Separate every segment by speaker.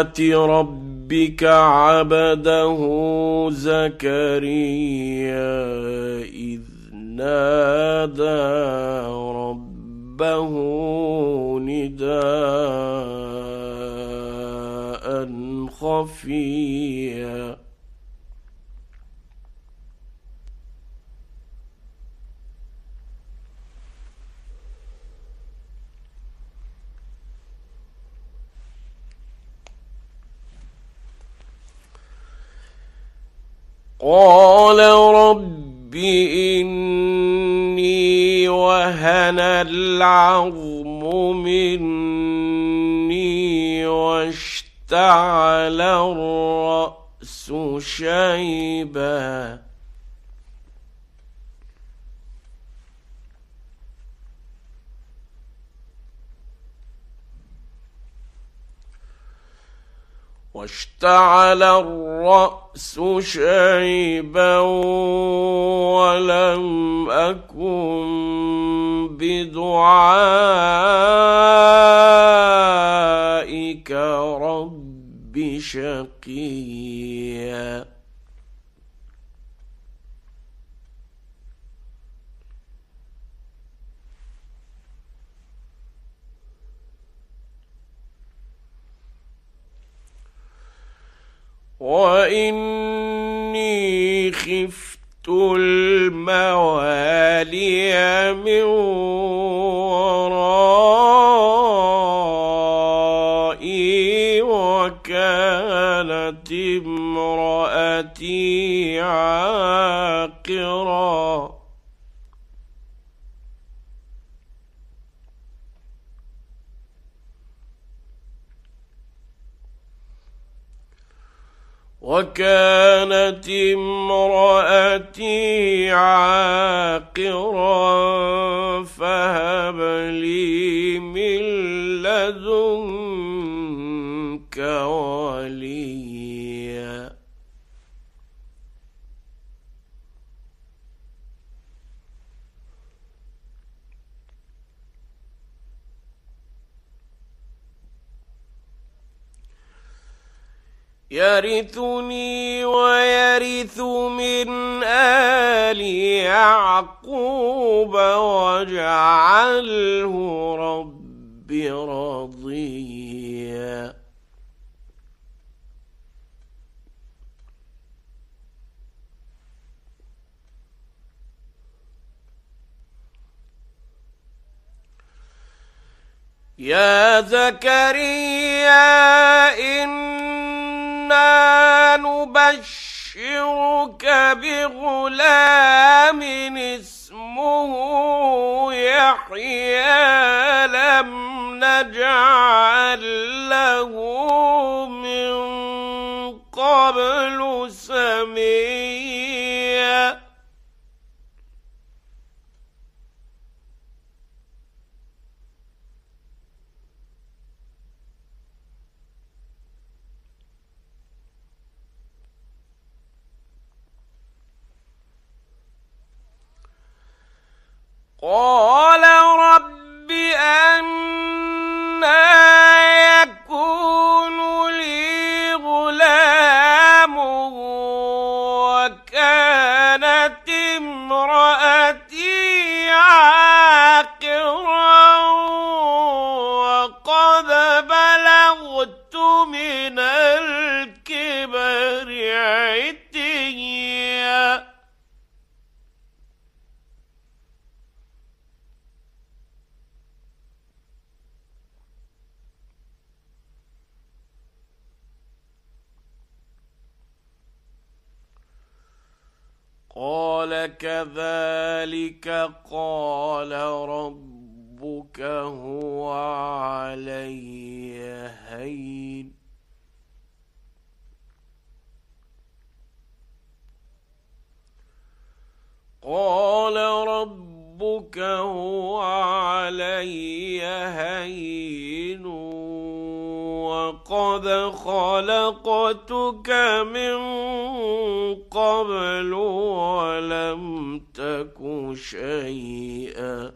Speaker 1: رحمة ربك عبده زكريا إذ نادى ربه نداء خفيا. قال رب إني وهن العظم مني واشتعل الرأس شيباً واشتعل الرأس شيبا ولم أكن بدعائك رب شقيا وإني خفت الموالي من ورائي وكانت امرأتي عاقراً وكانت امرأتي عاقرا فهب لي من لدنك يرثني ويرث من آل يعقوب واجعله رب رضيا. يا زكريا إن إنا نبشرك بغلام اسمه يحيى لم نجعل له من قبل سميا. قال رب أنا يكون كذلك قال ربك هو علي هين قال ربك هو علي هين وقد خلقتك من قبل ولم تك شيئا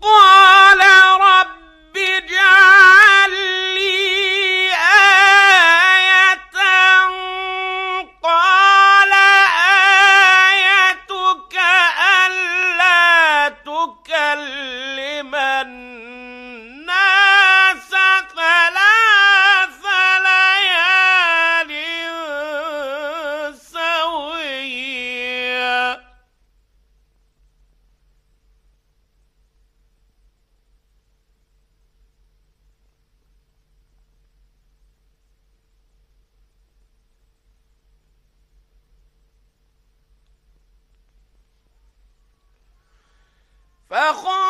Speaker 1: فخرج على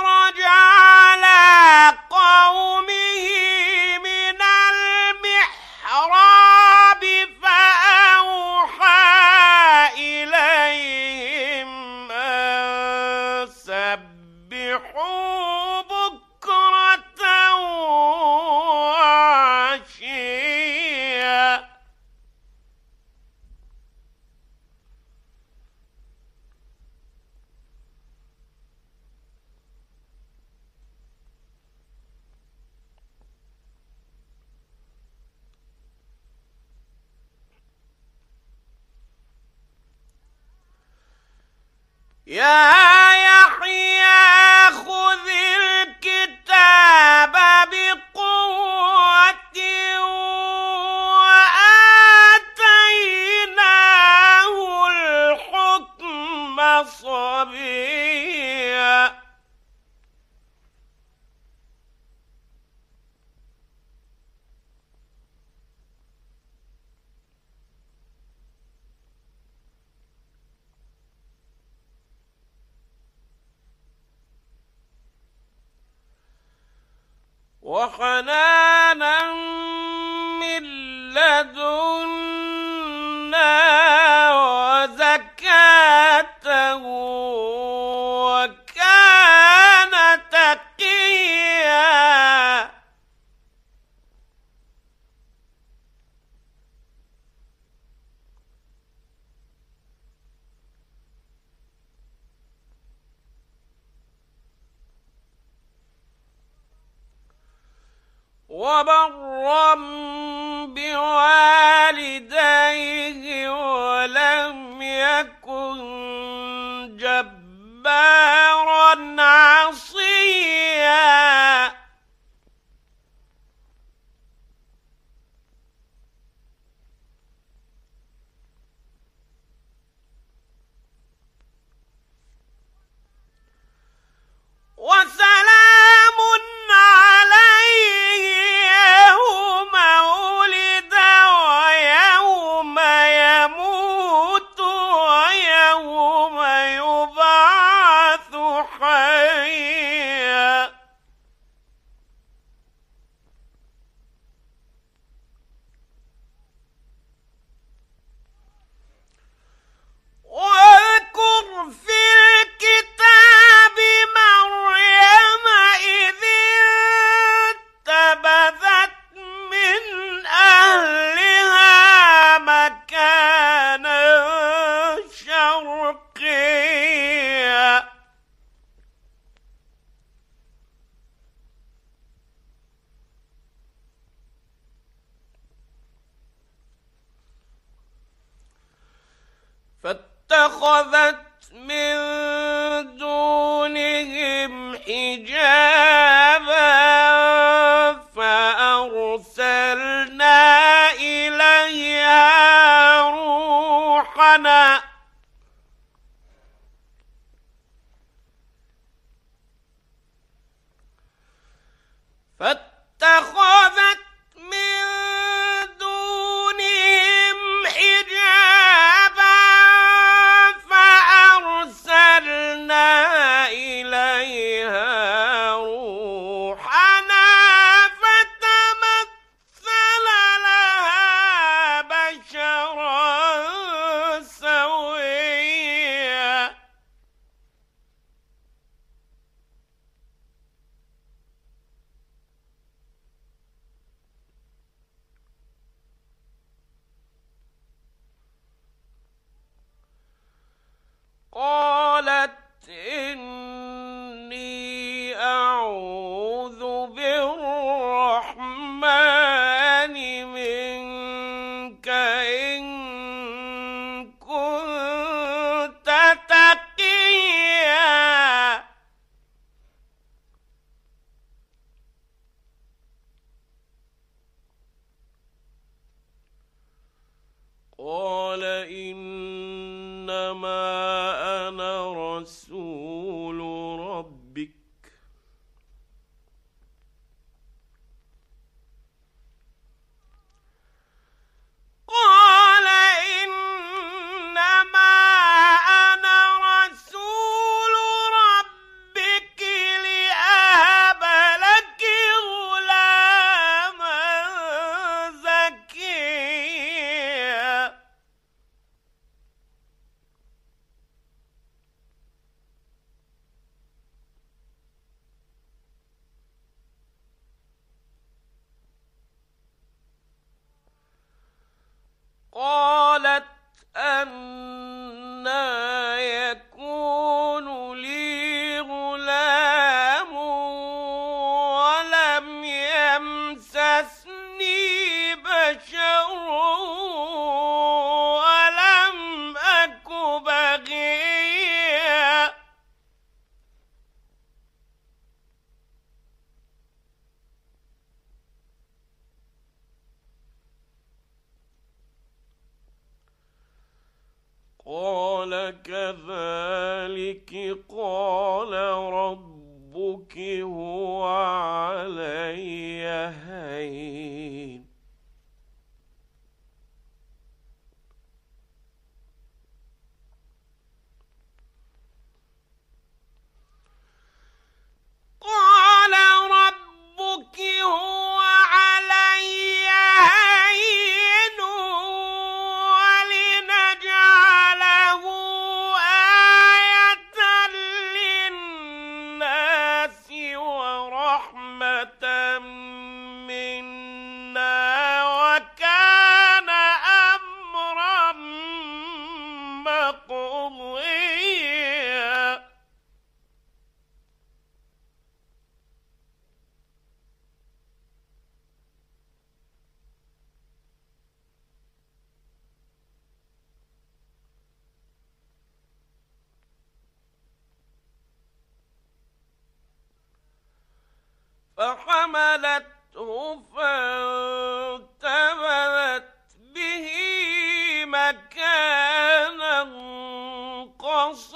Speaker 1: يا وبرا بوالديه ولم يكن جبارا عصيا. وسلام عليه فت قصيا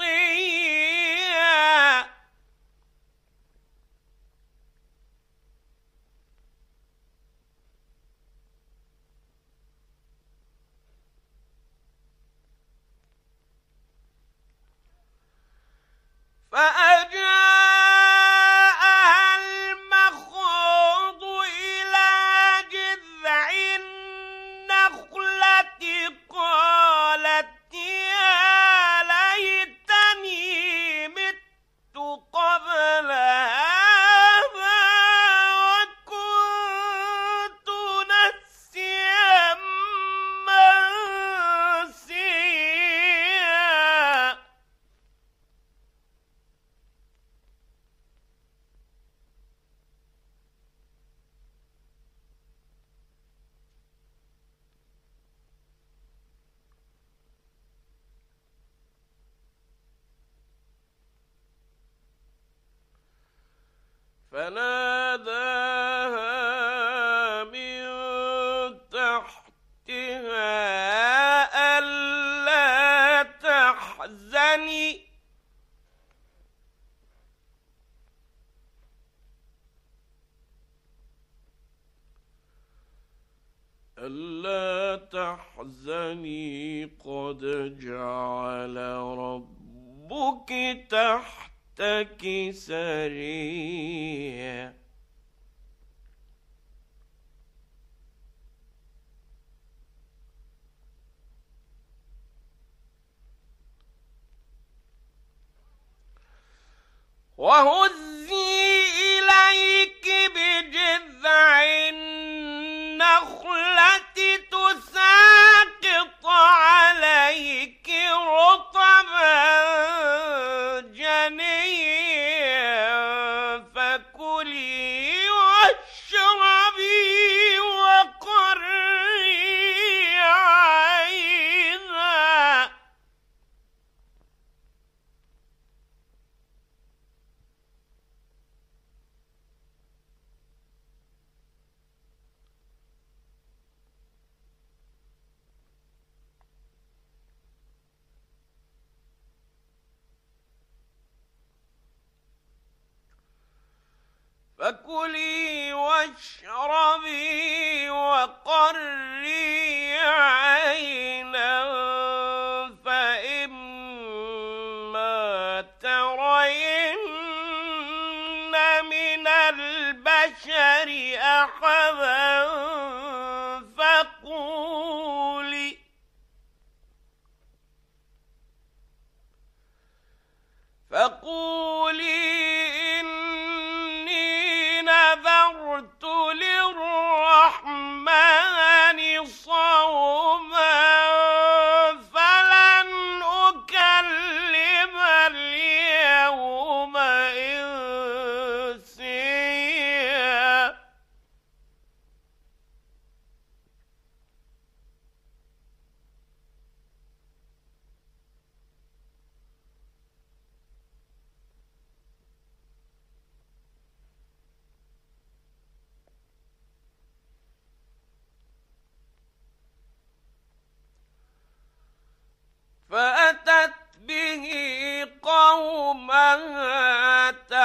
Speaker 1: فلا خبر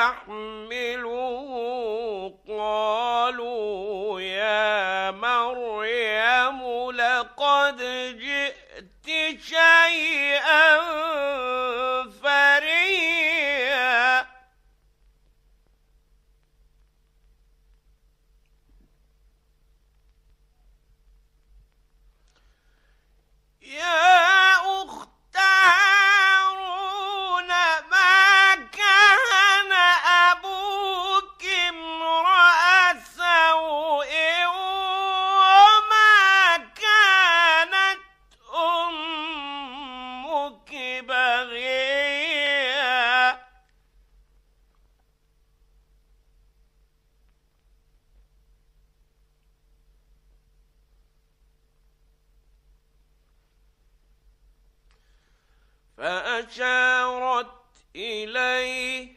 Speaker 1: قومها فأشارت إليه.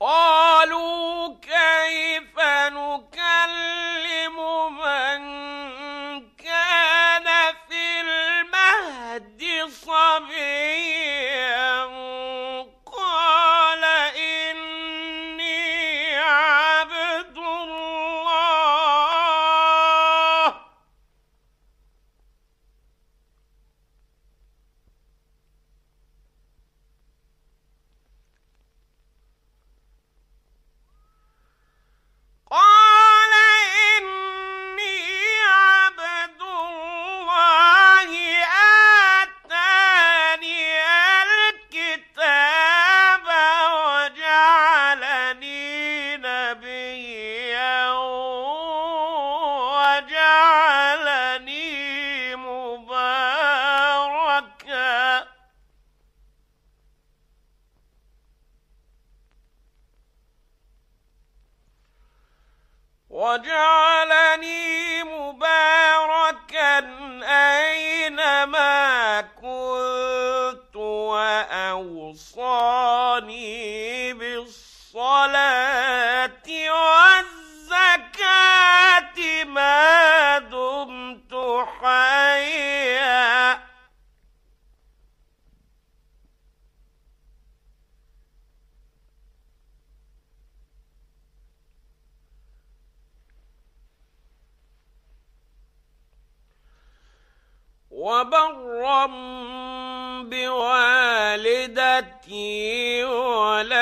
Speaker 1: قالوا كيف نكذب وبرا بوالدتي ولا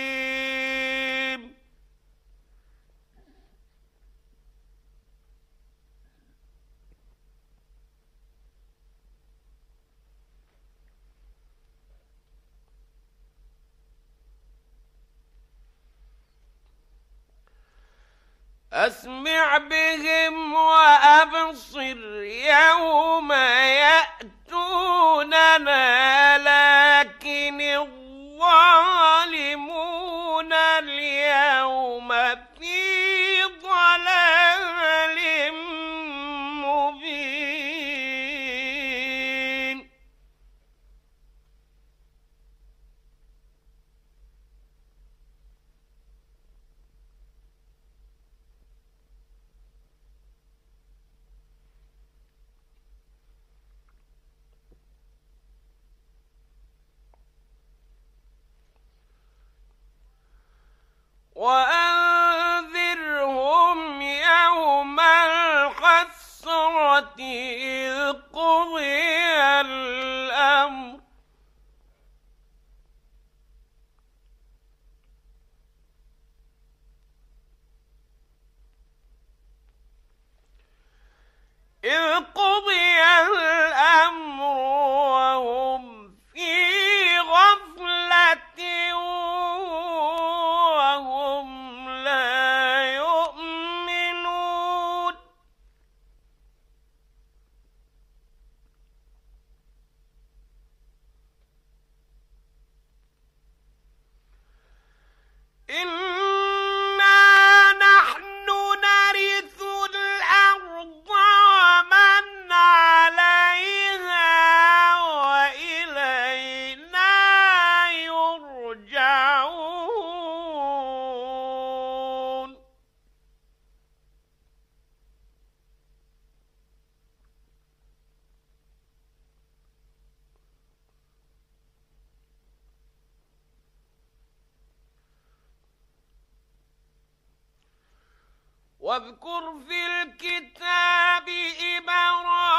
Speaker 1: أسمع بهم وأبصر يوم واذكر في الكتاب إبراهيم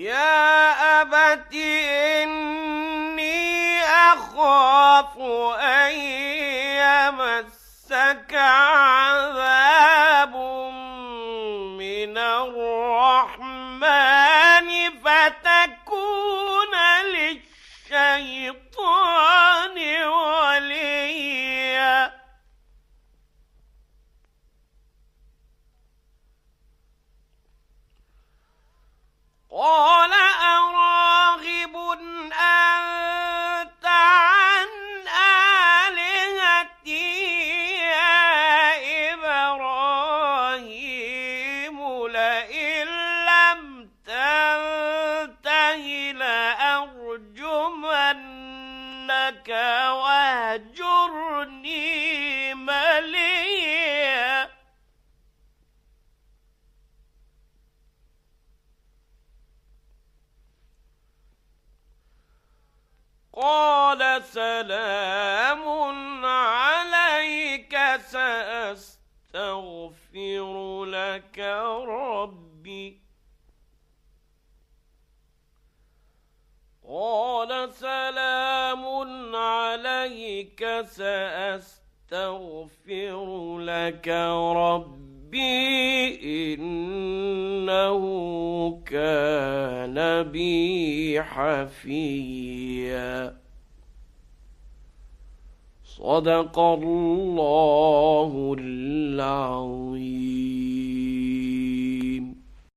Speaker 1: يا أبت إني أخاف أن يمسك عذاب لأرجمنك واهجرني مليا قال سلام عليك سأستغفر لك ربي قال سلام عليك سأستغفر لك ربي إنه كان بي حفيا. صدق الله العظيم.